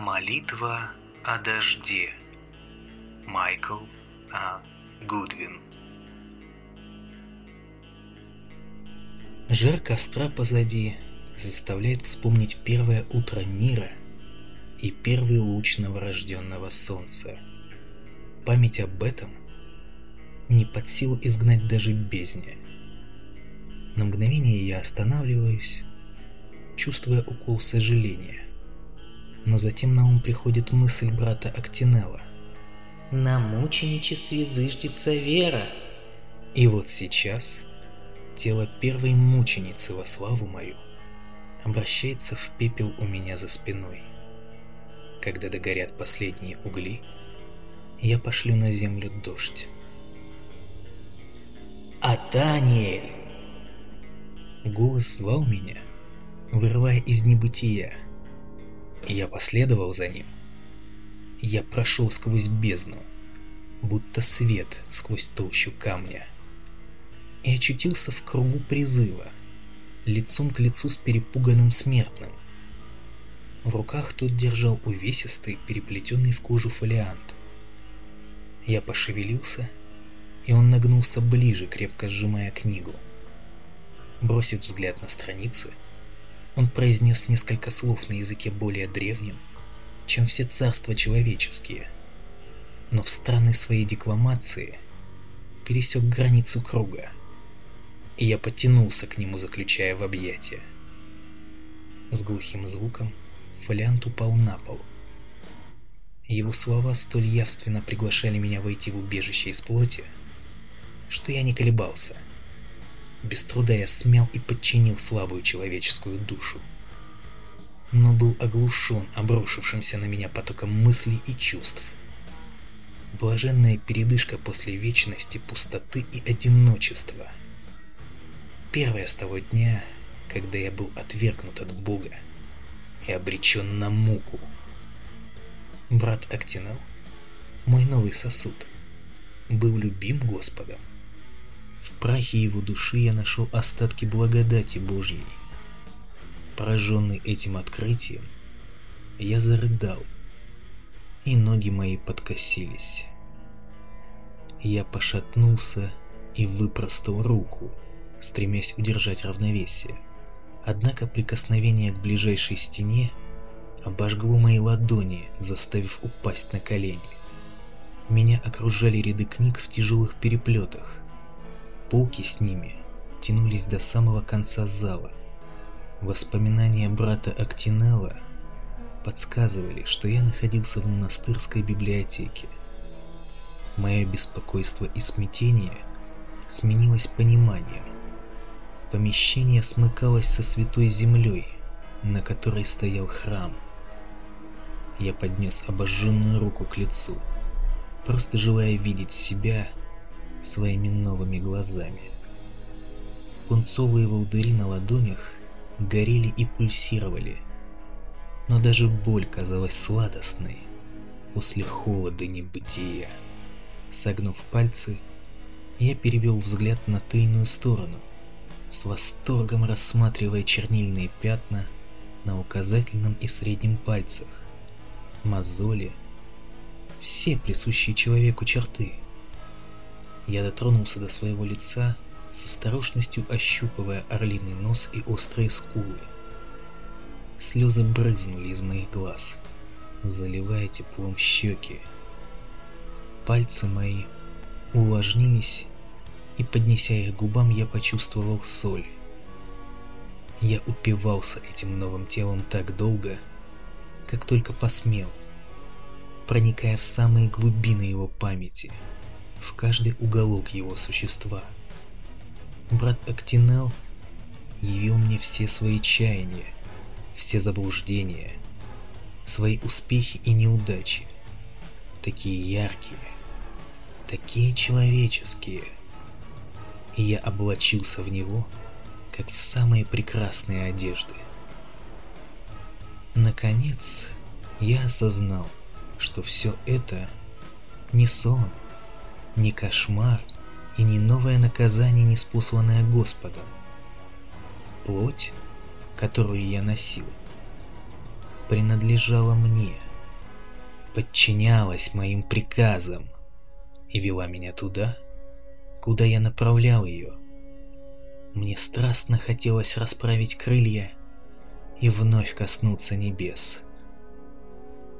Молитва о дожде. Майкл А. Гудвин. Жар костра позади заставляет вспомнить первое утро мира и первый луч новорожденного солнца. Память об этом не под силу изгнать даже бездне. На мгновение я останавливаюсь, чувствуя укол сожаления. Но затем на ум приходит мысль брата Актинелла. «На мученичестве зыждется вера!» И вот сейчас тело первой мученицы во славу мою обращается в пепел у меня за спиной. Когда догорят последние угли, я пошлю на землю дождь. «Атаниэль!» Голос звал меня, вырывая из небытия. Я последовал за ним. Я прошел сквозь бездну, будто свет сквозь толщу камня. И очутился в кругу призыва, лицом к лицу с перепуганным смертным. В руках тот держал увесистый, переплетенный в кожу фолиант. Я пошевелился, и он нагнулся ближе, крепко сжимая книгу. Бросив взгляд на страницы, он произнес несколько слов на языке более древнем, чем все царства человеческие, но в странной своей декламации пересек границу круга, и я потянулся к нему, заключая в объятия. С глухим звуком фолиант упал на пол. Его слова столь явственно приглашали меня войти в убежище из плоти, что я не колебался — без труда я смял и подчинил слабую человеческую душу. Но был оглушен обрушившимся на меня потоком мыслей и чувств. Блаженная передышка после вечности, пустоты и одиночества. Первая с того дня, когда я был отвергнут от Бога и обречен на муку. Брат Актинал, мой новый сосуд, был любим Господом прахе его души я нашел остатки благодати Божьей. Пораженный этим открытием, я зарыдал, и ноги мои подкосились. Я пошатнулся и выпростал руку, стремясь удержать равновесие. Однако прикосновение к ближайшей стене обожгло мои ладони, заставив упасть на колени. Меня окружали ряды книг в тяжелых переплетах, Полки с ними тянулись до самого конца зала. Воспоминания брата Актинелла подсказывали, что я находился в монастырской библиотеке. Мое беспокойство и смятение сменилось пониманием. Помещение смыкалось со святой землей, на которой стоял храм. Я поднес обожженную руку к лицу, просто желая видеть себя своими новыми глазами. Пунцовые волдыри на ладонях горели и пульсировали, но даже боль казалась сладостной после холода небытия. Согнув пальцы, я перевел взгляд на тыльную сторону, с восторгом рассматривая чернильные пятна на указательном и среднем пальцах, мозоли, все присущие человеку черты — я дотронулся до своего лица, с осторожностью ощупывая орлиный нос и острые скулы. Слезы брызнули из моих глаз, заливая теплом щеки. Пальцы мои увлажнились, и, поднеся их к губам, я почувствовал соль. Я упивался этим новым телом так долго, как только посмел, проникая в самые глубины его памяти — в каждый уголок его существа. Брат Актинел явил мне все свои чаяния, все заблуждения, свои успехи и неудачи, такие яркие, такие человеческие, и я облачился в него, как в самые прекрасные одежды. Наконец, я осознал, что все это не сон, не кошмар и не новое наказание, неспосланное Господом. Плоть, которую я носил, принадлежала мне – подчинялась моим приказам и вела меня туда, куда я направлял ее. Мне страстно хотелось расправить крылья и вновь коснуться небес.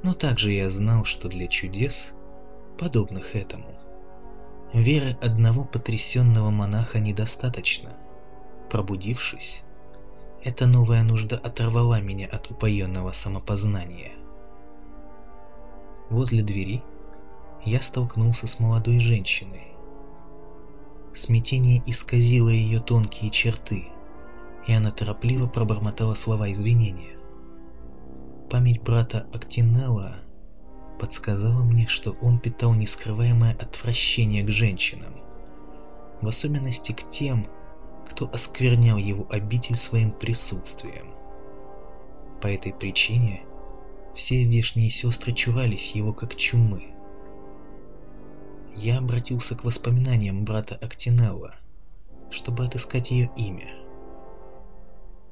Но также я знал, что для чудес, подобных этому, веры одного потрясенного монаха недостаточно. Пробудившись, эта новая нужда оторвала меня от упоенного самопознания. Возле двери я столкнулся с молодой женщиной. Смятение исказило ее тонкие черты, и она торопливо пробормотала слова извинения. Память брата Актинелла подсказала мне, что он питал нескрываемое отвращение к женщинам, в особенности к тем, кто осквернял его обитель своим присутствием. По этой причине все здешние сестры чурались его как чумы. Я обратился к воспоминаниям брата Актинелла, чтобы отыскать ее имя.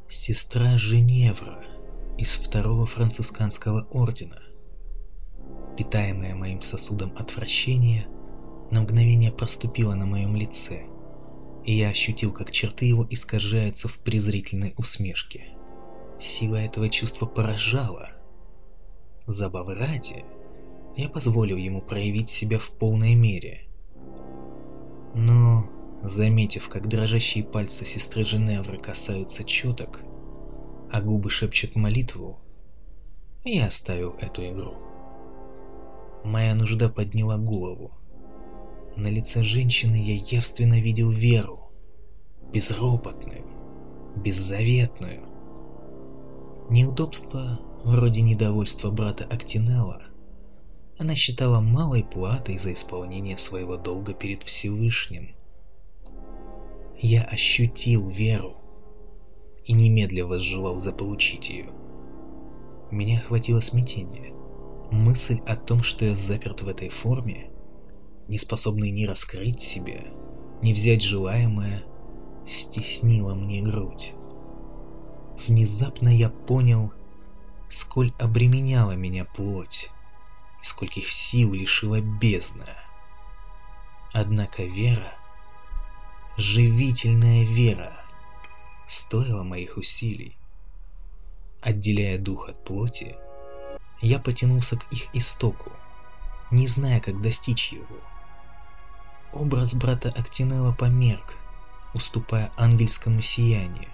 Сестра Женевра из второго францисканского ордена. Питаемая моим сосудом отвращения, на мгновение проступила на моем лице, и я ощутил, как черты его искажаются в презрительной усмешке. Сила этого чувства поражала, Забавы ради, я позволил ему проявить себя в полной мере. Но, заметив, как дрожащие пальцы сестры Женевры касаются четок, а губы шепчут молитву, я оставил эту игру. Моя нужда подняла голову. На лице женщины я явственно видел веру, безропотную, беззаветную. Неудобство вроде недовольства брата Актинелла, она считала малой платой за исполнение своего долга перед Всевышним. Я ощутил веру и немедля возжелал заполучить ее. Меня охватило смятение. Мысль о том, что я заперт в этой форме, не способный ни раскрыть себя, ни взять желаемое, стеснила мне грудь. Внезапно я понял, сколь обременяла меня плоть, и скольких сил лишила бездна. Однако вера, живительная вера, стоила моих усилий. Отделяя дух от плоти, я потянулся к их истоку, не зная, как достичь его. Образ брата Актинелла померк, уступая ангельскому сиянию.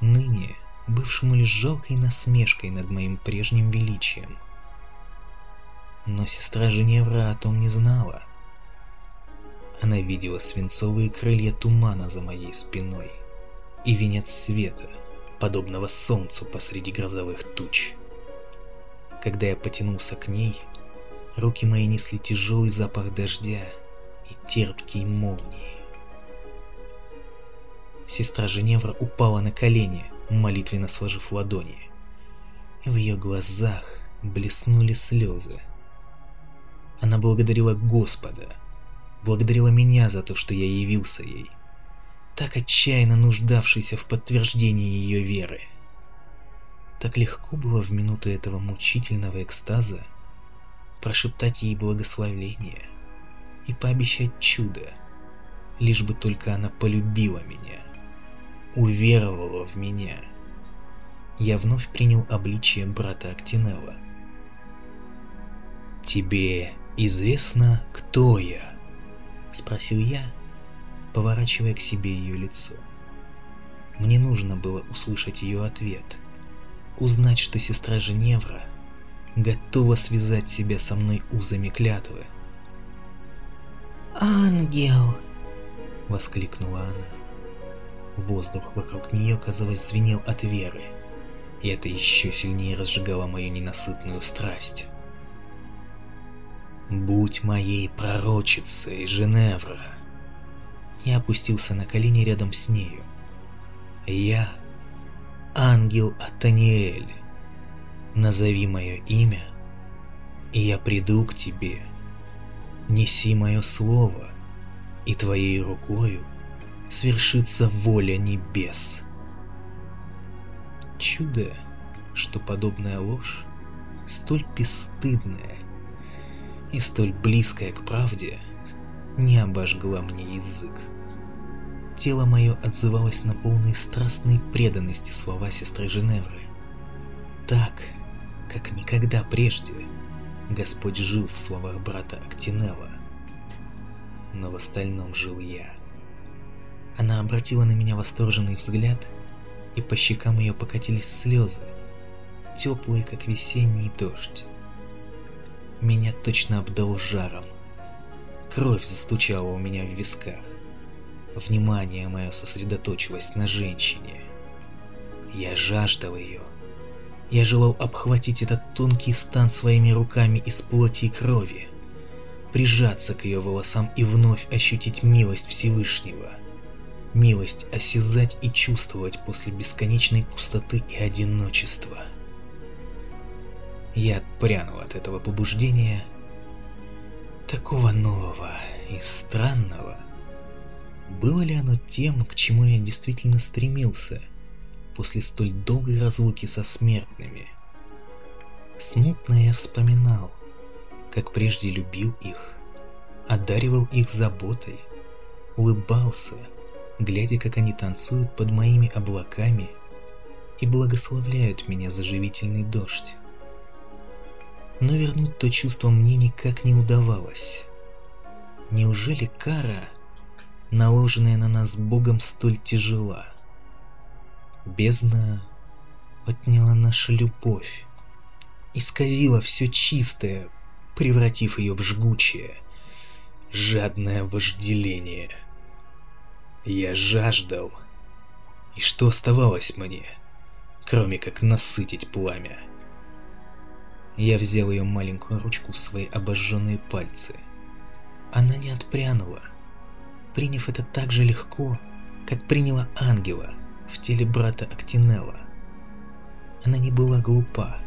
Ныне бывшему лишь жалкой насмешкой над моим прежним величием. Но сестра Женевра о том не знала. Она видела свинцовые крылья тумана за моей спиной и венец света, подобного солнцу посреди грозовых туч. Когда я потянулся к ней, руки мои несли тяжелый запах дождя и терпкие молнии. Сестра Женевра упала на колени, молитвенно сложив ладони. В ее глазах блеснули слезы. Она благодарила Господа, благодарила меня за то, что я явился ей, так отчаянно нуждавшийся в подтверждении ее веры. Так легко было в минуту этого мучительного экстаза прошептать ей благословение и пообещать чудо, лишь бы только она полюбила меня уверовала в меня. Я вновь принял обличие брата Актинелла. «Тебе известно, кто я?» — спросил я, поворачивая к себе ее лицо. Мне нужно было услышать ее ответ, узнать, что сестра Женевра готова связать себя со мной узами клятвы. «Ангел!» — воскликнула она. Воздух вокруг нее, казалось, звенел от веры, и это еще сильнее разжигало мою ненасытную страсть. «Будь моей пророчицей, Женевра!» Я опустился на колени рядом с нею. «Я — ангел Атаниэль. Назови мое имя, и я приду к тебе. Неси мое слово, и твоей рукою свершится воля небес. Чудо, что подобная ложь столь бесстыдная и столь близкая к правде, не обожгла мне язык. Тело мое отзывалось на полные страстной преданности слова сестры Женевры. Так, как никогда прежде, Господь жил в словах брата Актинелла. Но в остальном жил я. Она обратила на меня восторженный взгляд, и по щекам ее покатились слезы, теплые, как весенний дождь. Меня точно обдал жаром. Кровь застучала у меня в висках. Внимание мое сосредоточилось на женщине. Я жаждал ее. Я желал обхватить этот тонкий стан своими руками из плоти и крови, прижаться к ее волосам и вновь ощутить милость Всевышнего. Милость осязать и чувствовать после бесконечной пустоты и одиночества. Я отпрянул от этого побуждения, такого нового и странного. Было ли оно тем, к чему я действительно стремился – после столь долгой разлуки со смертными. Смутно я вспоминал, как прежде любил их, одаривал их заботой, улыбался, глядя, как они танцуют под моими облаками и благословляют меня за живительный дождь. Но вернуть то чувство мне никак не удавалось. Неужели кара, наложенная на нас Богом, столь тяжела? Бездна отняла нашу любовь, исказила все чистое, превратив ее в жгучее, жадное вожделение. Я жаждал, и что оставалось мне, кроме как насытить пламя? Я взял ее маленькую ручку в свои обожженные пальцы. Она не отпрянула, приняв это так же легко, как приняла ангела, в теле брата Актинелла. Она не была глупа.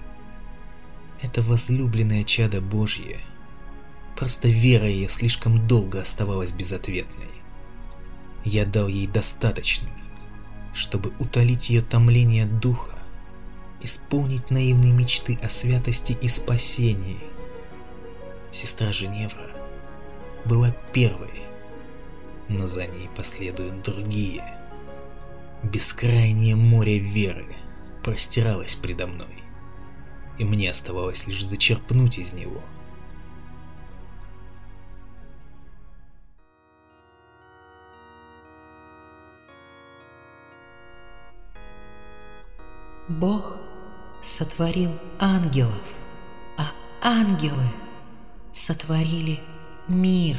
Это возлюбленное чадо Божье. Просто вера ее слишком долго оставалась безответной. Я дал ей достаточно, чтобы утолить ее томление духа, исполнить наивные мечты о святости и спасении. Сестра Женевра была первой, но за ней последуют другие. Бескрайнее море веры простиралось предо мной, и мне оставалось лишь зачерпнуть из него. Бог сотворил ангелов, а ангелы сотворили мир.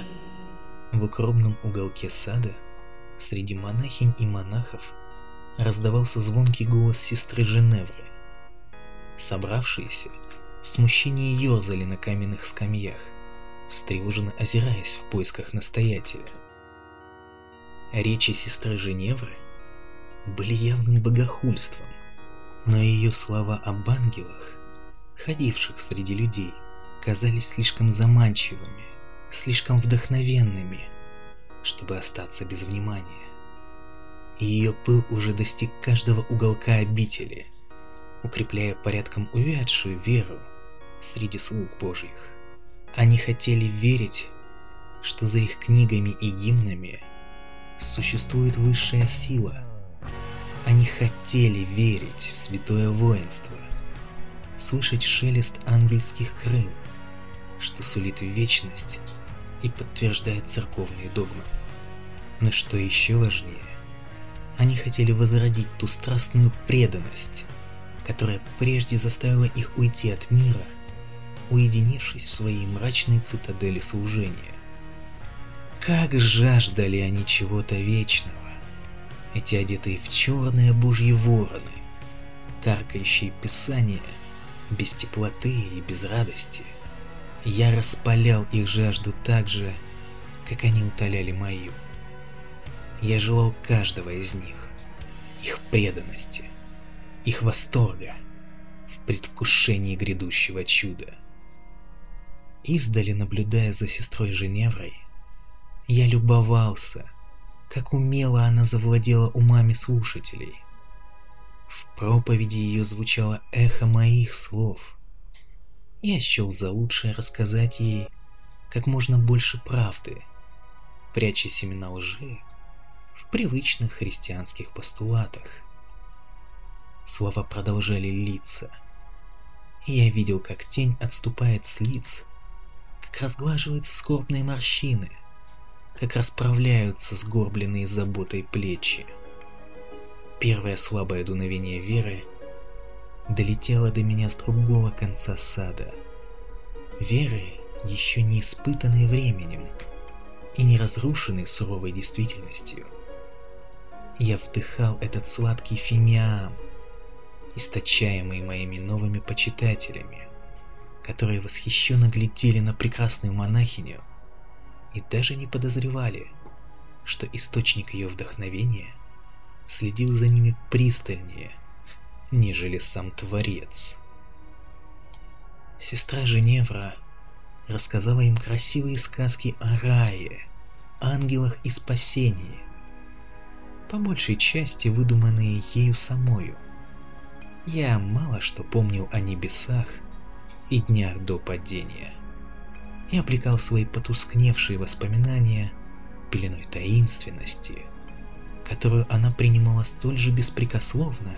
В укромном уголке сада, среди монахинь и монахов, раздавался звонкий голос сестры Женевры. Собравшиеся в смущении ерзали на каменных скамьях, встревоженно озираясь в поисках настоятеля. Речи сестры Женевры были явным богохульством, но ее слова об ангелах, ходивших среди людей, казались слишком заманчивыми, слишком вдохновенными, чтобы остаться без внимания ее пыл уже достиг каждого уголка обители, укрепляя порядком увядшую веру среди слуг Божьих. Они хотели верить, что за их книгами и гимнами существует высшая сила. Они хотели верить в святое воинство, слышать шелест ангельских крыл, что сулит вечность и подтверждает церковные догмы. Но что еще важнее, они хотели возродить ту страстную преданность, которая прежде заставила их уйти от мира, уединившись в своей мрачной цитадели служения. Как жаждали они чего-то вечного, эти одетые в черные божьи вороны, каркающие писания без теплоты и без радости. Я распалял их жажду так же, как они утоляли мою. Я желал каждого из них, их преданности, их восторга в предвкушении грядущего чуда. Издали наблюдая за сестрой Женеврой, я любовался, как умело она завладела умами слушателей. В проповеди ее звучало эхо моих слов. Я счел за лучшее рассказать ей как можно больше правды, пряча семена лжи в привычных христианских постулатах. Слова продолжали литься, и я видел, как тень отступает с лиц, как разглаживаются скорбные морщины, как расправляются сгорбленные заботой плечи. Первое слабое дуновение веры долетело до меня с другого конца сада. Веры, еще не испытанной временем и не разрушенной суровой действительностью. Я вдыхал этот сладкий фимиам, источаемый моими новыми почитателями, которые восхищенно глядели на прекрасную монахиню и даже не подозревали, что источник ее вдохновения следил за ними пристальнее, нежели сам Творец. Сестра Женевра рассказала им красивые сказки о рае, ангелах и спасении, по большей части выдуманные ею самою. Я мало что помнил о небесах и днях до падения. Я облекал свои потускневшие воспоминания пеленой таинственности, которую она принимала столь же беспрекословно,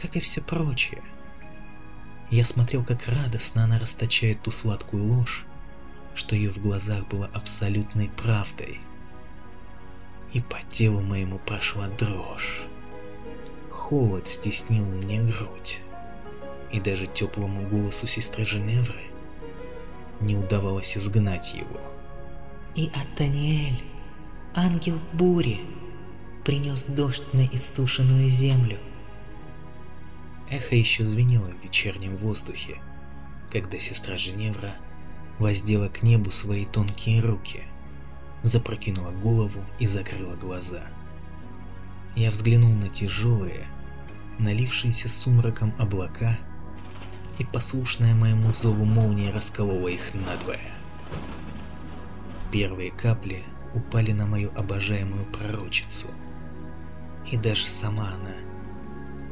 как и все прочее. Я смотрел, как радостно она расточает ту сладкую ложь, что ее в глазах было абсолютной правдой. И по телу моему прошла дрожь. Холод стеснил мне грудь, и даже теплому голосу сестры Женевры не удавалось изгнать его. И Атаниэль, ангел бури, принес дождь на иссушенную землю. Эхо еще звенело в вечернем воздухе, когда сестра Женевра воздела к небу свои тонкие руки, запрокинула голову и закрыла глаза. Я взглянул на тяжелые, налившиеся сумраком облака, и послушная моему зову молния расколола их надвое. Первые капли упали на мою обожаемую пророчицу, и даже сама она,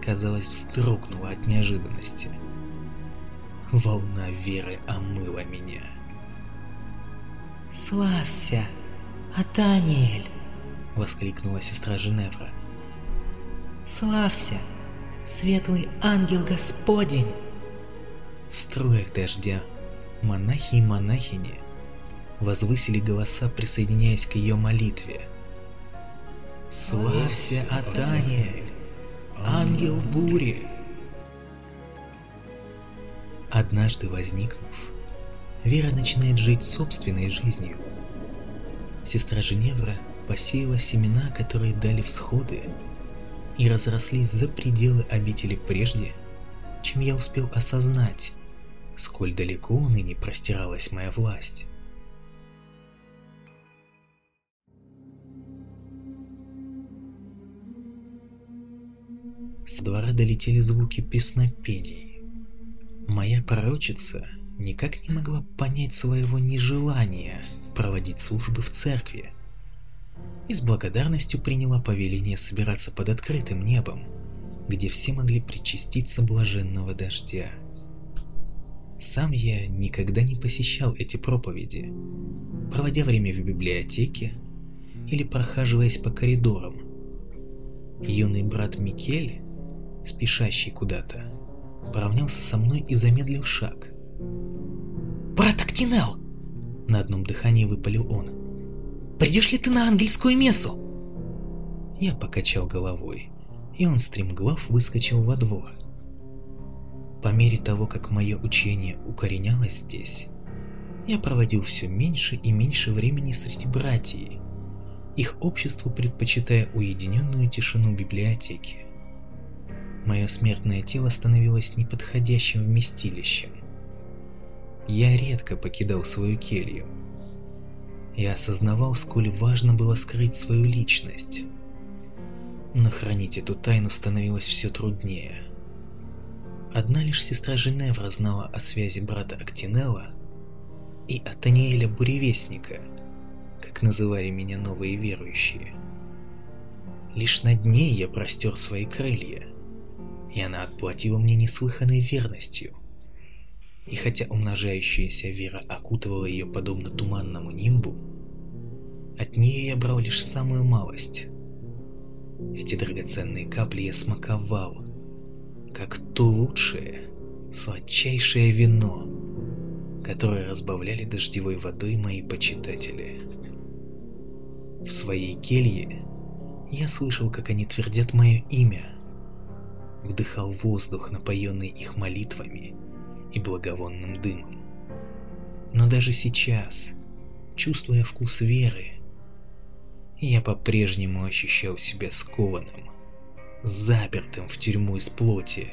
казалось, вздрогнула от неожиданности. Волна веры омыла меня. «Славься, Атаниэль!» — воскликнула сестра Женевра. «Славься, светлый ангел Господень!» В струях дождя монахи и монахини возвысили голоса, присоединяясь к ее молитве. «Славься, Атаниэль, ангел бури!» Однажды возникнув, Вера начинает жить собственной жизнью. Сестра Женевра посеяла семена, которые дали всходы и разрослись за пределы обители прежде, чем я успел осознать, сколь далеко ныне простиралась моя власть. Двора долетели звуки песнопений. Моя пророчица никак не могла понять своего нежелания проводить службы в церкви и с благодарностью приняла повеление собираться под открытым небом, где все могли причаститься блаженного дождя. Сам я никогда не посещал эти проповеди, проводя время в библиотеке или прохаживаясь по коридорам. Юный брат Микель, спешащий куда-то, поравнялся со мной и замедлил шаг. «Брат Актинел!» На одном дыхании выпалил он. «Придешь ли ты на ангельскую мессу?» Я покачал головой, и он стремглав выскочил во двор. По мере того, как мое учение укоренялось здесь, я проводил все меньше и меньше времени среди братьев, их обществу предпочитая уединенную тишину библиотеки. Мое смертное тело становилось неподходящим вместилищем. Я редко покидал свою келью. Я осознавал, сколь важно было скрыть свою личность. Но хранить эту тайну становилось все труднее. Одна лишь сестра Женевра знала о связи брата Актинелла и Атаниэля Буревестника, как называли меня новые верующие. Лишь над ней я простер свои крылья – и она отплатила мне неслыханной верностью. И хотя умножающаяся вера окутывала ее подобно туманному нимбу, от нее я брал лишь самую малость. Эти драгоценные капли я смаковал, как то лучшее, сладчайшее вино, которое разбавляли дождевой водой мои почитатели. В своей келье я слышал, как они твердят мое имя, вдыхал воздух, напоенный их молитвами и благовонным дымом. Но даже сейчас, чувствуя вкус веры, я по-прежнему ощущал себя скованным, запертым в тюрьму из плоти,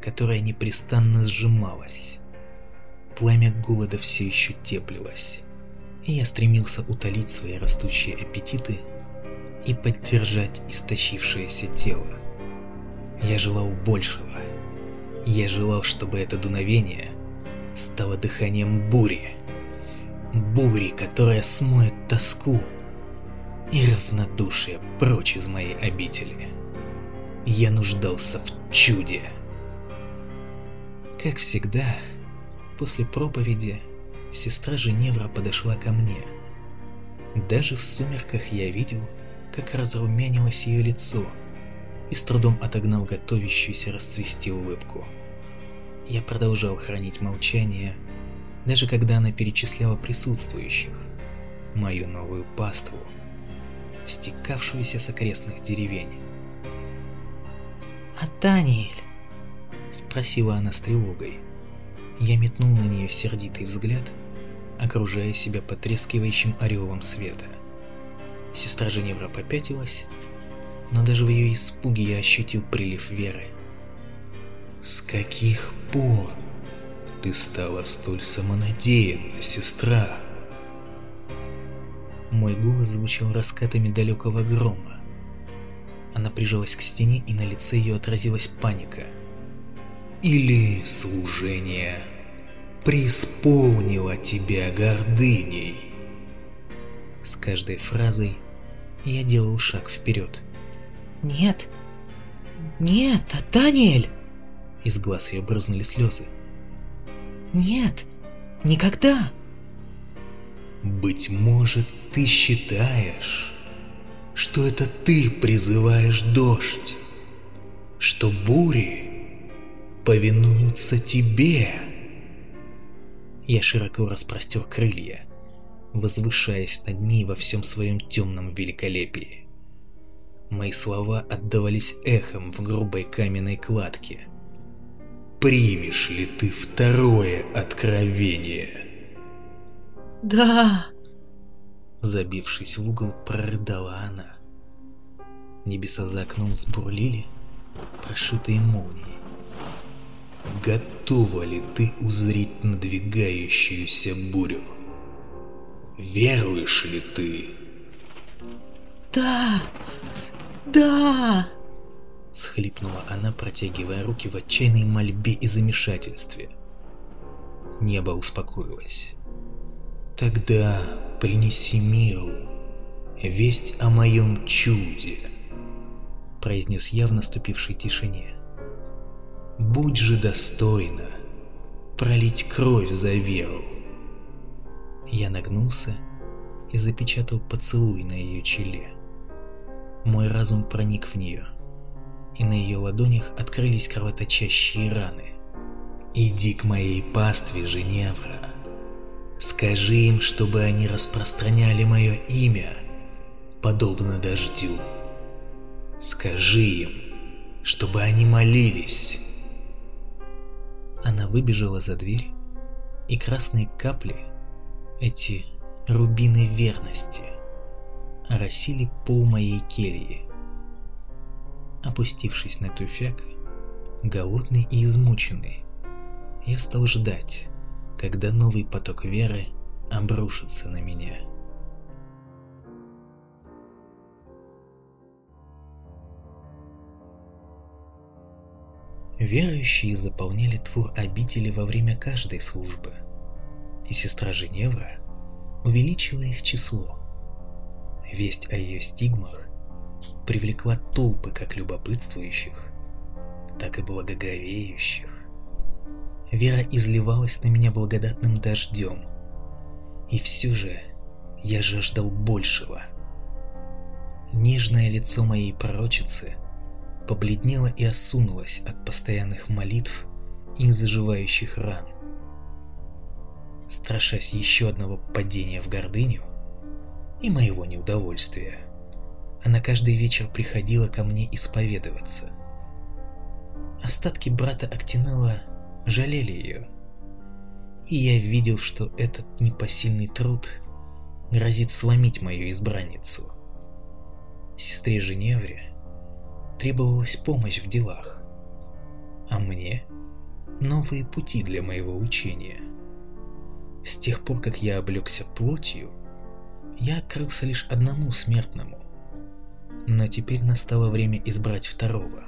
которая непрестанно сжималась. Пламя голода все еще теплилось, и я стремился утолить свои растущие аппетиты и поддержать истощившееся тело. Я желал большего. Я желал, чтобы это дуновение стало дыханием бури. Бури, которая смоет тоску и равнодушие прочь из моей обители. Я нуждался в чуде. Как всегда, после проповеди сестра Женевра подошла ко мне. Даже в сумерках я видел, как разрумянилось ее лицо, и с трудом отогнал готовящуюся расцвести улыбку. Я продолжал хранить молчание, даже когда она перечисляла присутствующих, мою новую паству, стекавшуюся с окрестных деревень. «А Таниэль?» — спросила она с тревогой. Я метнул на нее сердитый взгляд, окружая себя потрескивающим ореолом света. Сестра Женевра попятилась, но даже в ее испуге я ощутил прилив веры. «С каких пор ты стала столь самонадеянна, сестра?» Мой голос звучал раскатами далекого грома. Она прижалась к стене, и на лице ее отразилась паника. «Или служение преисполнило тебя гордыней?» С каждой фразой я делал шаг вперед. «Нет! Нет, Таниэль!» Из глаз ее брызнули слезы. «Нет! Никогда!» «Быть может, ты считаешь, что это ты призываешь дождь, что бури повинуются тебе?» Я широко распростер крылья, возвышаясь над ней во всем своем темном великолепии. Мои слова отдавались эхом в грубой каменной кладке. «Примешь ли ты второе откровение?» «Да!» Забившись в угол, прорыдала она. Небеса за окном сбурлили, прошитые молнией. Готова ли ты узреть надвигающуюся бурю? Веруешь ли ты? «Да! Да!» Схлипнула она, протягивая руки в отчаянной мольбе и замешательстве. Небо успокоилось. «Тогда принеси миру весть о моем чуде», произнес я в наступившей тишине. «Будь же достойна пролить кровь за веру». Я нагнулся и запечатал поцелуй на ее челе. Мой разум проник в нее, и на ее ладонях открылись кровоточащие раны. «Иди к моей пастве, Женевра. Скажи им, чтобы они распространяли мое имя, подобно дождю. Скажи им, чтобы они молились». Она выбежала за дверь, и красные капли, эти рубины верности, оросили пол моей кельи. Опустившись на тюфяк, голодный и измученный, я стал ждать, когда новый поток веры обрушится на меня. Верующие заполняли твор обители во время каждой службы, и сестра Женевра увеличила их число. Весть о ее стигмах привлекла толпы как любопытствующих, так и благоговеющих. Вера изливалась на меня благодатным дождем. И все же я жаждал большего. Нежное лицо моей пророчицы побледнело и осунулось от постоянных молитв и заживающих ран. Страшась еще одного падения в гордыню и моего неудовольствия, она каждый вечер приходила ко мне исповедоваться. Остатки брата Актинала жалели ее, и я видел, что этот непосильный труд грозит сломить мою избранницу. Сестре Женевре требовалась помощь в делах, а мне — новые пути для моего учения. С тех пор, как я облегся плотью, я открылся лишь одному смертному, но теперь настало время избрать второго.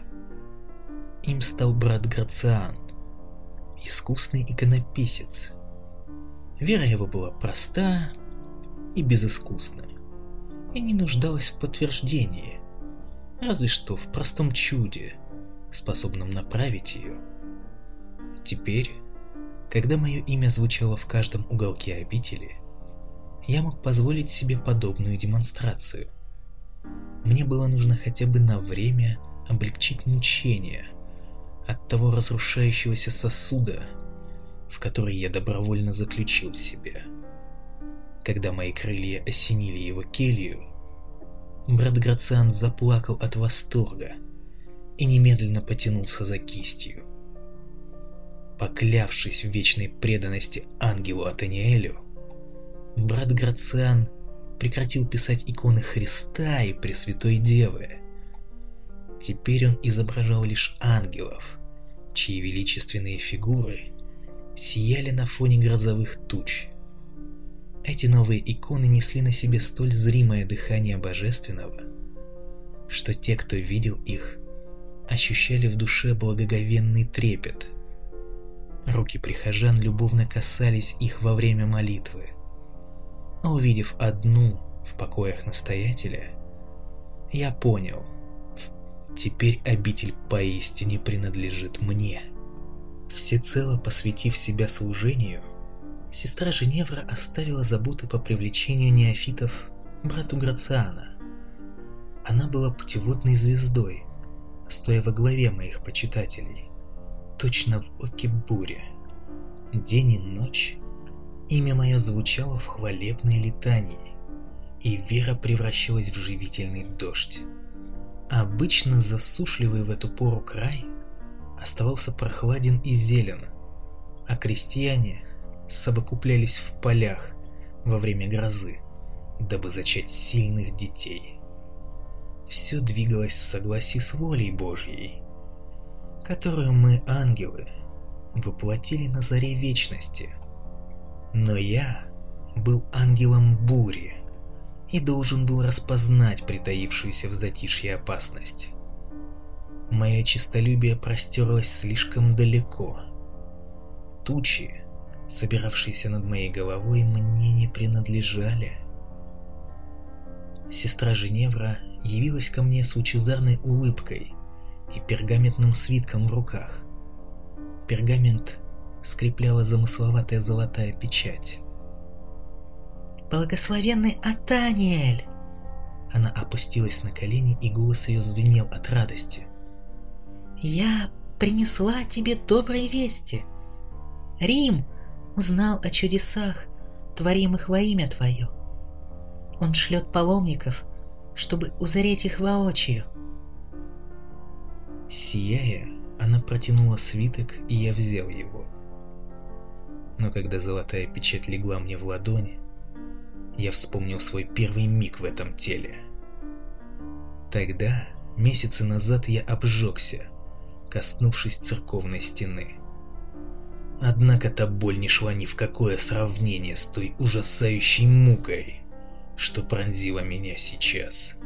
Им стал брат Грациан, искусный иконописец. Вера его была проста и безыскусна, и не нуждалась в подтверждении, разве что в простом чуде, способном направить ее. Теперь, когда мое имя звучало в каждом уголке обители, я мог позволить себе подобную демонстрацию. Мне было нужно хотя бы на время облегчить мучения от того разрушающегося сосуда, в который я добровольно заключил себя. Когда мои крылья осенили его келью, брат Грациан заплакал от восторга и немедленно потянулся за кистью. Поклявшись в вечной преданности ангелу Атаниэлю, брат Грациан прекратил писать иконы Христа и Пресвятой Девы. Теперь он изображал лишь ангелов, чьи величественные фигуры сияли на фоне грозовых туч. Эти новые иконы несли на себе столь зримое дыхание Божественного, что те, кто видел их, ощущали в душе благоговенный трепет. Руки прихожан любовно касались их во время молитвы а увидев одну в покоях настоятеля, я понял, теперь обитель поистине принадлежит мне. Всецело посвятив себя служению, сестра Женевра оставила заботы по привлечению неофитов брату Грациана. Она была путеводной звездой, стоя во главе моих почитателей, точно в оке бури. День и ночь Имя мое звучало в хвалебной летании, и вера превращалась в живительный дождь. Обычно засушливый в эту пору край оставался прохладен и зелен, а крестьяне совокуплялись в полях во время грозы, дабы зачать сильных детей. Все двигалось в согласии с волей Божьей, которую мы, ангелы, воплотили на заре вечности – но я был ангелом бури и должен был распознать притаившуюся в затишье опасность. Мое честолюбие простерлось слишком далеко. Тучи, собиравшиеся над моей головой, мне не принадлежали. Сестра Женевра явилась ко мне с лучезарной улыбкой и пергаментным свитком в руках. Пергамент скрепляла замысловатая золотая печать. «Благословенный Атаниэль!» Она опустилась на колени, и голос ее звенел от радости. «Я принесла тебе добрые вести. Рим узнал о чудесах, творимых во имя Твое. Он шлет паломников, чтобы узреть их воочию». Сияя, она протянула свиток, и я взял его но когда золотая печать легла мне в ладонь, я вспомнил свой первый миг в этом теле. Тогда, месяцы назад, я обжегся, коснувшись церковной стены. Однако та боль не шла ни в какое сравнение с той ужасающей мукой, что пронзила меня сейчас.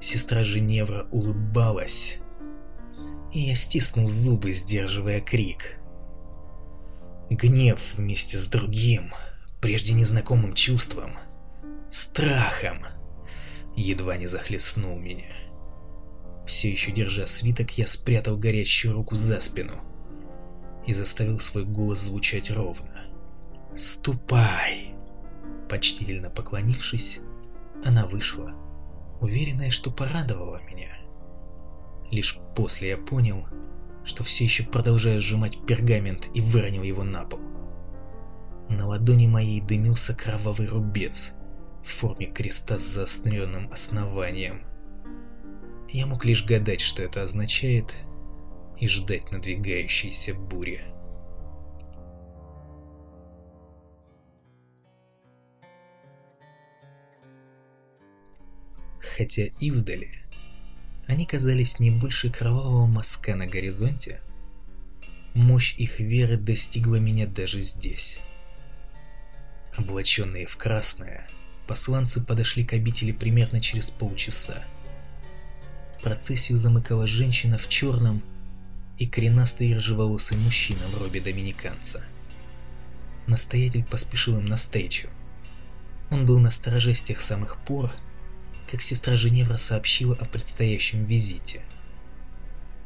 Сестра Женевра улыбалась, и я стиснул зубы, сдерживая крик. Гнев вместе с другим, прежде незнакомым чувством, страхом, едва не захлестнул меня. Все еще держа свиток, я спрятал горящую руку за спину и заставил свой голос звучать ровно. «Ступай!» Почтительно поклонившись, она вышла, уверенная, что порадовала меня. Лишь после я понял, что все еще продолжаю сжимать пергамент и выронил его на пол. На ладони моей дымился кровавый рубец в форме креста с заостренным основанием. Я мог лишь гадать, что это означает, и ждать надвигающейся бури. Хотя издали они казались не больше кровавого мазка на горизонте, мощь их веры достигла меня даже здесь. Облаченные в красное, посланцы подошли к обители примерно через полчаса. Процессию замыкала женщина в черном и коренастый рыжеволосый мужчина в робе доминиканца. Настоятель поспешил им навстречу. Он был на стороже с тех самых пор, как сестра Женевра сообщила о предстоящем визите.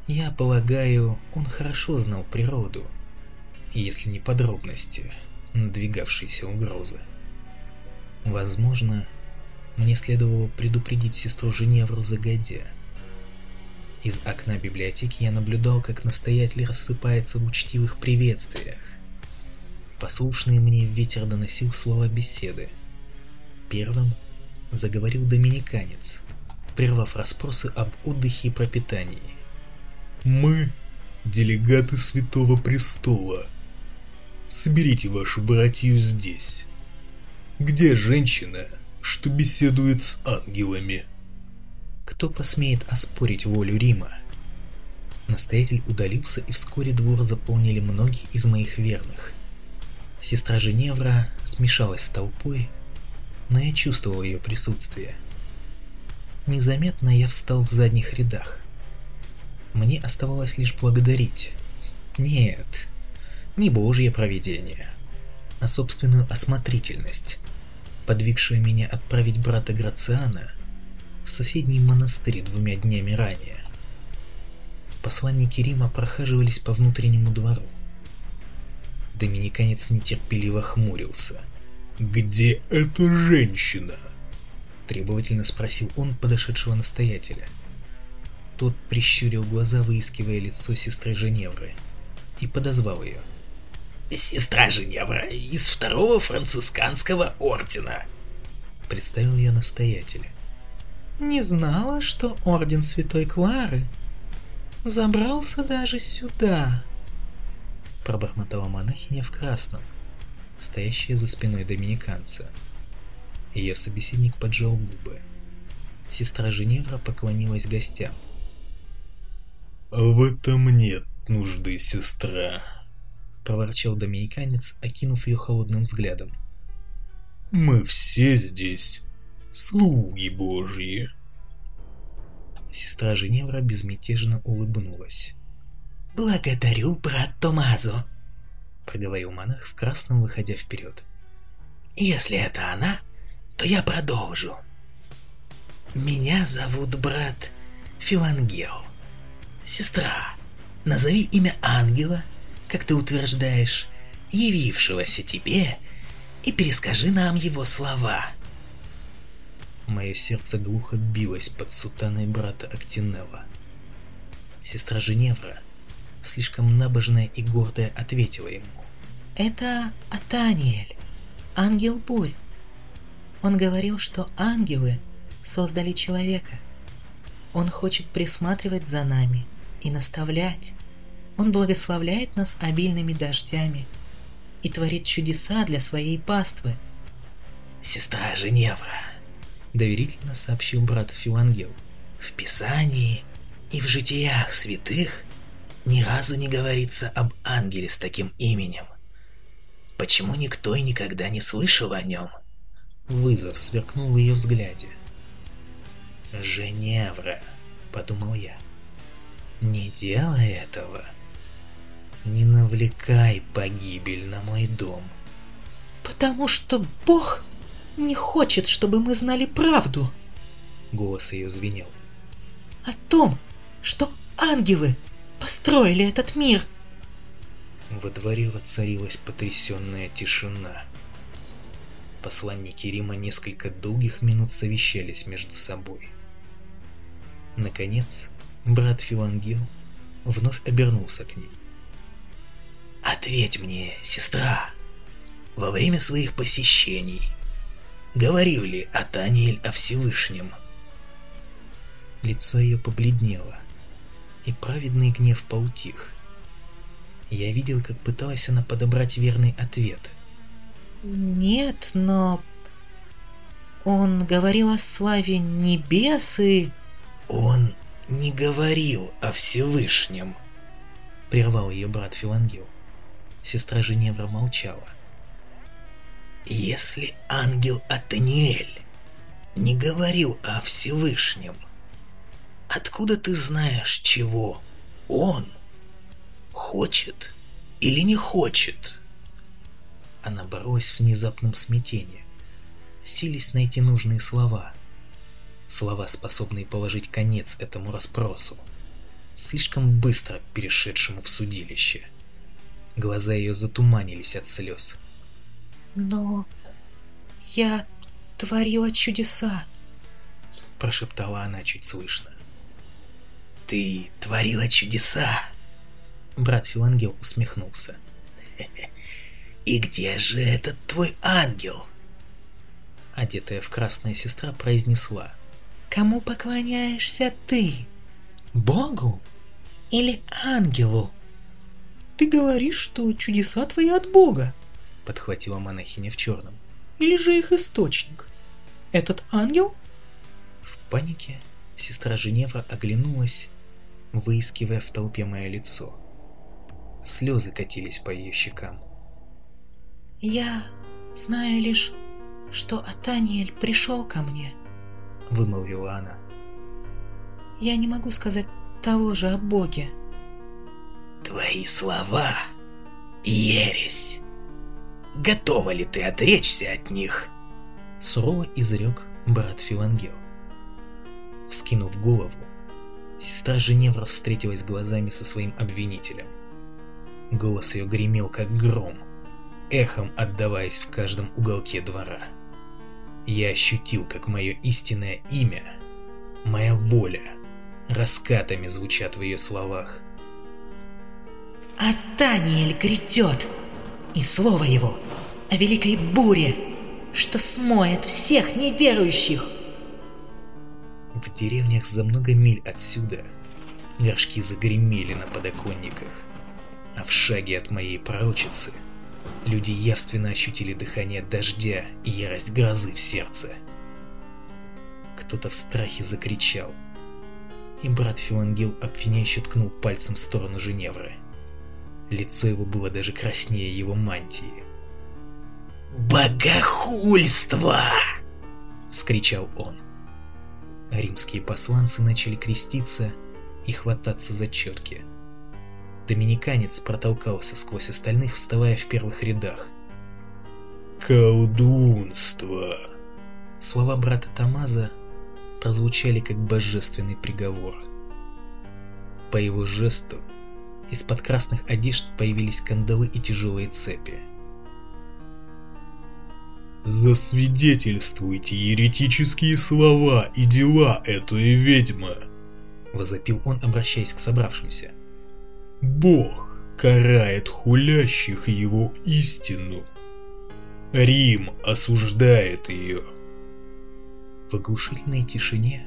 Я полагаю, он хорошо знал природу, если не подробности, надвигавшейся угрозы. Возможно, мне следовало предупредить сестру Женевру загодя. Из окна библиотеки я наблюдал, как настоятель рассыпается в учтивых приветствиях. Послушный мне ветер доносил слова беседы. Первым заговорил доминиканец, прервав расспросы об отдыхе и пропитании. «Мы – делегаты Святого Престола. Соберите вашу братью здесь. Где женщина, что беседует с ангелами?» Кто посмеет оспорить волю Рима? Настоятель удалился, и вскоре двор заполнили многие из моих верных. Сестра Женевра смешалась с толпой, но я чувствовал ее присутствие. Незаметно я встал в задних рядах. Мне оставалось лишь благодарить. Нет, не божье провидение, а собственную осмотрительность, подвигшую меня отправить брата Грациана в соседний монастырь двумя днями ранее. Посланники Рима прохаживались по внутреннему двору. Доминиканец нетерпеливо хмурился – «Где эта женщина?» Требовательно спросил он подошедшего настоятеля. Тот прищурил глаза, выискивая лицо сестры Женевры, и подозвал ее. «Сестра Женевра из второго францисканского ордена», — представил ее настоятель. «Не знала, что орден Святой Клары забрался даже сюда», — пробормотала монахиня в красном, стоящая за спиной доминиканца. Ее собеседник поджал губы. Сестра Женевра поклонилась гостям. «В этом нет нужды, сестра», — проворчал доминиканец, окинув ее холодным взглядом. «Мы все здесь слуги Божьи». Сестра Женевра безмятежно улыбнулась. «Благодарю, брат Томазо. — проговорил монах в красном, выходя вперед. «Если это она, то я продолжу. Меня зовут брат Филангел. Сестра, назови имя ангела, как ты утверждаешь, явившегося тебе, и перескажи нам его слова». Мое сердце глухо билось под сутаной брата Актинелла. Сестра Женевра — слишком набожная и гордая, ответила ему. «Это Атаниэль, ангел бурь. Он говорил, что ангелы создали человека. Он хочет присматривать за нами и наставлять. Он благословляет нас обильными дождями и творит чудеса для своей паствы. «Сестра Женевра», — доверительно сообщил брат Филангел, — «в Писании и в житиях святых ни разу не говорится об ангеле с таким именем. Почему никто и никогда не слышал о нем? Вызов сверкнул в ее взгляде. «Женевра», — подумал я, — «не делай этого. Не навлекай погибель на мой дом». «Потому что Бог не хочет, чтобы мы знали правду», — голос ее звенел. «О том, что ангелы построили этот мир. Во дворе воцарилась потрясенная тишина. Посланники Рима несколько долгих минут совещались между собой. Наконец, брат Филангил вновь обернулся к ней. «Ответь мне, сестра, во время своих посещений говорил ли Атаниэль о Всевышнем?» Лицо ее побледнело, и праведный гнев поутих. Я видел, как пыталась она подобрать верный ответ. Нет, но... Он говорил о славе небес и... Он не говорил о Всевышнем. Прервал ее брат Филангел. Сестра Женевра молчала. Если ангел Атаниэль не говорил о Всевышнем, откуда ты знаешь, чего он хочет или не хочет? Она боролась в внезапном смятении, сились найти нужные слова. Слова, способные положить конец этому расспросу, слишком быстро перешедшему в судилище. Глаза ее затуманились от слез. Но я творила чудеса, прошептала она чуть слышно. Ты творила чудеса? Брат Филангел усмехнулся. И где же этот твой ангел? Одетая в красная сестра произнесла. Кому поклоняешься ты? Богу или ангелу? Ты говоришь, что чудеса твои от Бога, подхватила монахиня в черном. Или же их источник? Этот ангел? В панике сестра Женевра оглянулась, выискивая в толпе мое лицо. Слезы катились по ее щекам. «Я знаю лишь, что Атаниэль пришел ко мне», — вымолвила она. «Я не могу сказать того же о Боге». «Твои слова — ересь. Готова ли ты отречься от них?» Сурово изрек брат Филангел. Вскинув голову, сестра Женевра встретилась глазами со своим обвинителем. Голос ее гремел как гром — эхом отдаваясь в каждом уголке двора. Я ощутил, как мое истинное имя, моя воля, раскатами звучат в ее словах. «А Таниэль грядет, и слово его о великой буре, что смоет всех неверующих!» В деревнях за много миль отсюда горшки загремели на подоконниках, а в шаге от моей пророчицы – Люди явственно ощутили дыхание дождя и ярость грозы в сердце. Кто-то в страхе закричал, и брат Филангел обвиняюще ткнул пальцем в сторону Женевры. Лицо его было даже краснее его мантии. «Богохульство!» — вскричал он. Римские посланцы начали креститься и хвататься за четки. Доминиканец протолкался сквозь остальных, вставая в первых рядах. «Колдунство!» Слова брата Тамаза прозвучали как божественный приговор. По его жесту из-под красных одежд появились кандалы и тяжелые цепи. «Засвидетельствуйте еретические слова и дела этой ведьмы!» Возопил он, обращаясь к собравшимся. Бог карает хулящих его истину. Рим осуждает ее. В оглушительной тишине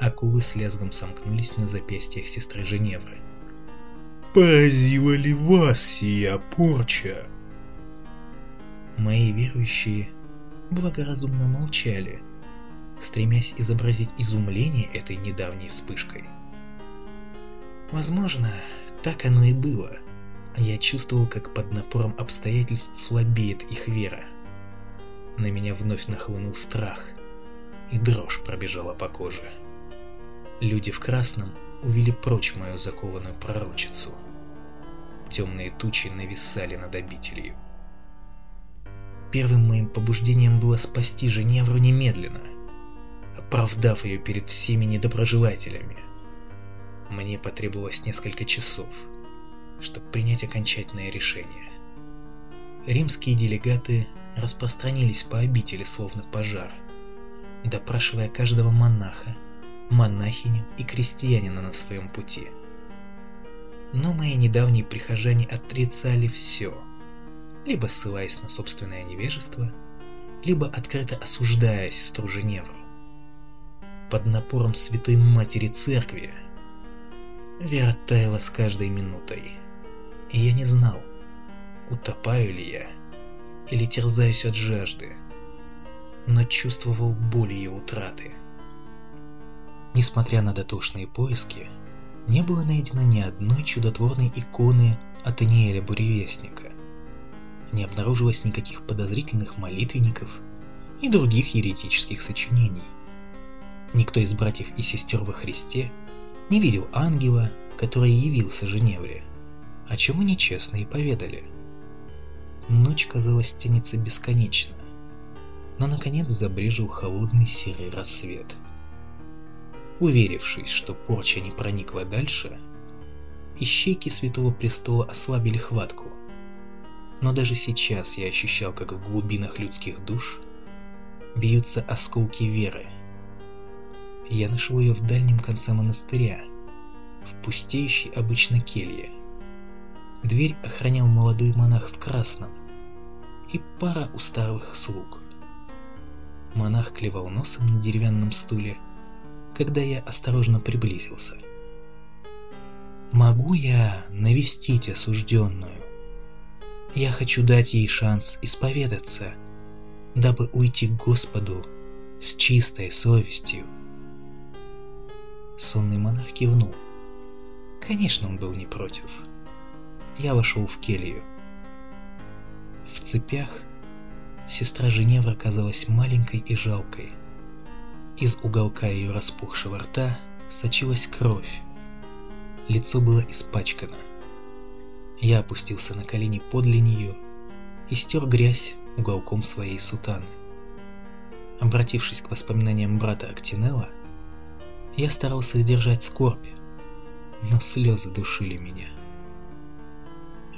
акулы с лязгом сомкнулись на запястьях сестры Женевры. «Поразила ли вас сия порча?» Мои верующие благоразумно молчали, стремясь изобразить изумление этой недавней вспышкой. Возможно, так оно и было. Я чувствовал, как под напором обстоятельств слабеет их вера. На меня вновь нахлынул страх, и дрожь пробежала по коже. Люди в красном увели прочь мою закованную пророчицу. Темные тучи нависали над обителью. Первым моим побуждением было спасти Женевру немедленно, оправдав ее перед всеми недоброжелателями. Мне потребовалось несколько часов, чтобы принять окончательное решение. Римские делегаты распространились по обители словно пожар, допрашивая каждого монаха, монахиню и крестьянина на своем пути. Но мои недавние прихожане отрицали все, либо ссылаясь на собственное невежество, либо открыто осуждая сестру Женевру. Под напором Святой Матери Церкви вера таяла с каждой минутой, и я не знал, утопаю ли я или терзаюсь от жажды, но чувствовал боль ее утраты. Несмотря на дотошные поиски, не было найдено ни одной чудотворной иконы Атаниэля Буревестника. Не обнаружилось никаких подозрительных молитвенников и других еретических сочинений. Никто из братьев и сестер во Христе не видел ангела, который явился Женевре, о чем они честно и поведали. Ночь, казалось, тянется бесконечно, но наконец забрежил холодный серый рассвет – Уверившись, что порча не проникла дальше, ищейки Святого Престола ослабили хватку. Но даже сейчас я ощущал, как в глубинах людских душ бьются осколки веры. Я нашел ее в дальнем конце монастыря, в пустеющей обычно келье. Дверь охранял молодой монах в красном и пара усталых слуг. Монах клевал носом на деревянном стуле когда я осторожно приблизился. «Могу я навестить осужденную? Я хочу дать ей шанс исповедаться, дабы уйти к Господу с чистой совестью». Сонный монах кивнул. Конечно, он был не против. Я вошел в келью. В цепях сестра Женевра казалась маленькой и жалкой – из уголка ее распухшего рта сочилась кровь. Лицо было испачкано. Я опустился на колени подле нее и стер грязь уголком своей сутаны. Обратившись к воспоминаниям брата Актинелла, я старался сдержать скорбь, но слезы душили меня.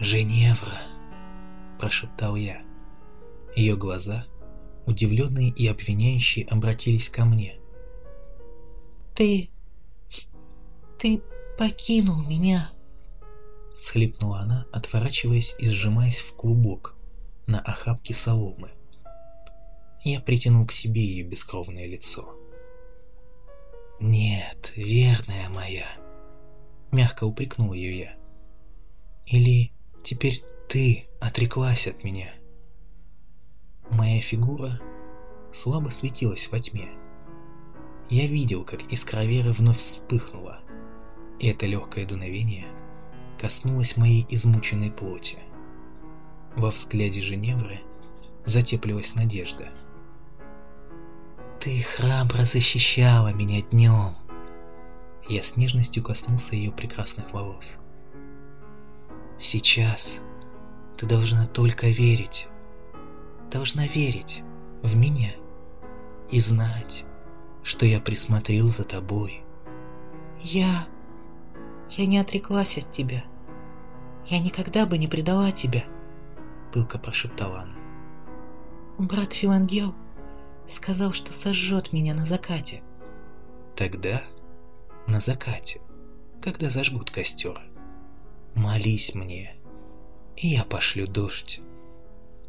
«Женевра!» – прошептал я. Ее глаза – удивленные и обвиняющие, обратились ко мне. «Ты... ты покинул меня!» Схлипнула она, отворачиваясь и сжимаясь в клубок на охапке соломы. Я притянул к себе ее бескровное лицо. «Нет, верная моя!» Мягко упрекнул ее я. «Или теперь ты отреклась от меня?» Моя фигура слабо светилась во тьме. Я видел, как искра веры вновь вспыхнула, и это легкое дуновение коснулось моей измученной плоти. Во взгляде Женевры затеплилась надежда. «Ты храбро защищала меня днем!» Я с нежностью коснулся ее прекрасных волос. «Сейчас ты должна только верить, должна верить в меня и знать, что я присмотрел за тобой. Я... я не отреклась от тебя. Я никогда бы не предала тебя, пылко прошептала она. Брат Филангел сказал, что сожжет меня на закате. Тогда на закате, когда зажгут костер, молись мне, и я пошлю дождь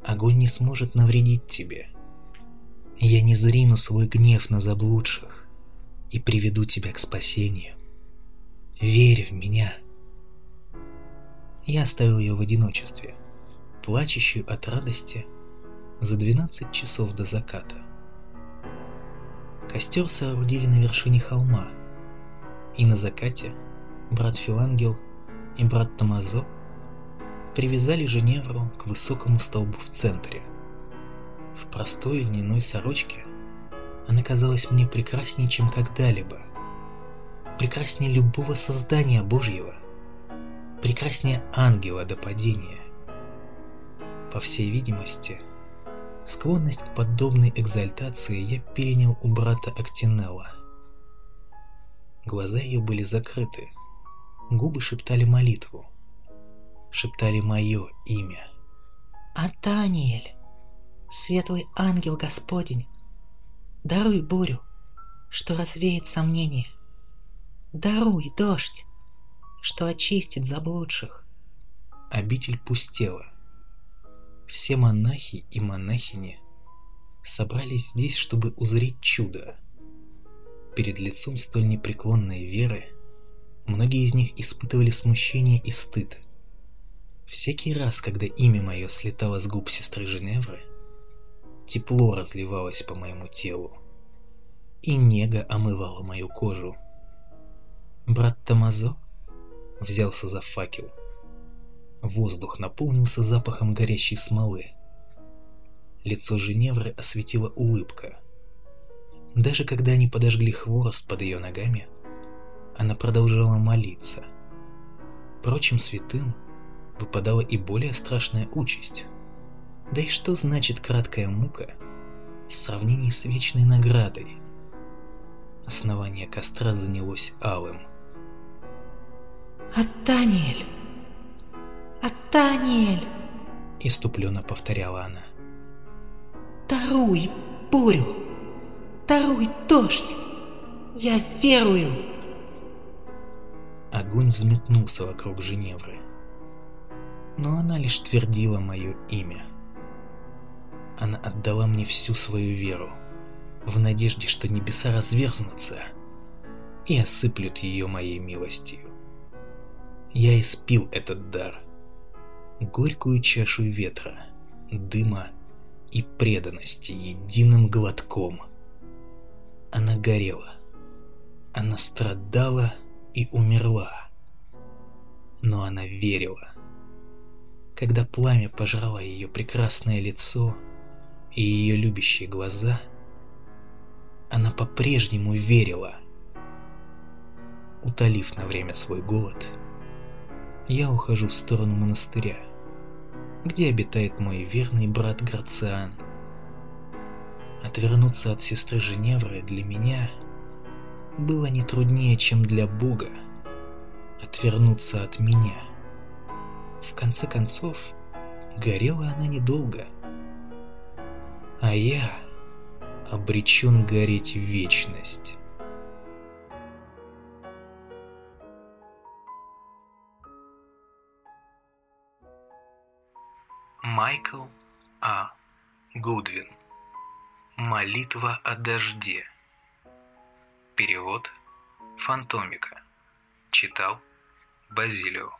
огонь не сможет навредить тебе. Я не зрину свой гнев на заблудших и приведу тебя к спасению. Верь в меня. Я оставил ее в одиночестве, плачущую от радости за 12 часов до заката. Костер соорудили на вершине холма, и на закате брат Филангел и брат Томазо привязали Женевру к высокому столбу в центре. В простой льняной сорочке она казалась мне прекраснее, чем когда-либо. Прекраснее любого создания Божьего. Прекраснее ангела до падения. По всей видимости, склонность к подобной экзальтации я перенял у брата Актинелла. Глаза ее были закрыты, губы шептали молитву шептали мое имя. Атаниэль, светлый ангел Господень, даруй бурю, что развеет сомнения. Даруй дождь, что очистит заблудших. Обитель пустела. Все монахи и монахини собрались здесь, чтобы узреть чудо. Перед лицом столь непреклонной веры многие из них испытывали смущение и стыд. Всякий раз, когда имя мое слетало с губ сестры Женевры, тепло разливалось по моему телу, и нега омывала мою кожу. Брат Тамазо взялся за факел. Воздух наполнился запахом горящей смолы. Лицо Женевры осветила улыбка. Даже когда они подожгли хворост под ее ногами, она продолжала молиться. Прочим святым выпадала и более страшная участь. Да и что значит краткая мука в сравнении с вечной наградой? Основание костра занялось алым. Атаниэль! Атаниэль! Иступленно повторяла она. Таруй бурю! Таруй дождь! Я верую! Огонь взметнулся вокруг Женевры. Но она лишь твердила мое имя. Она отдала мне всю свою веру, в надежде, что небеса разверзнутся и осыплют ее моей милостью. Я испил этот дар, горькую чашу ветра, дыма и преданности единым глотком. Она горела, она страдала и умерла, но она верила. Когда пламя пожрало ее прекрасное лицо и ее любящие глаза, она по-прежнему верила. Утолив на время свой голод, я ухожу в сторону монастыря, где обитает мой верный брат Грациан. Отвернуться от сестры Женевры для меня было не труднее, чем для Бога отвернуться от меня. В конце концов, горела она недолго, а я обречен гореть в вечность. Майкл А. Гудвин. Молитва о дожде. Перевод Фантомика. Читал Базилио.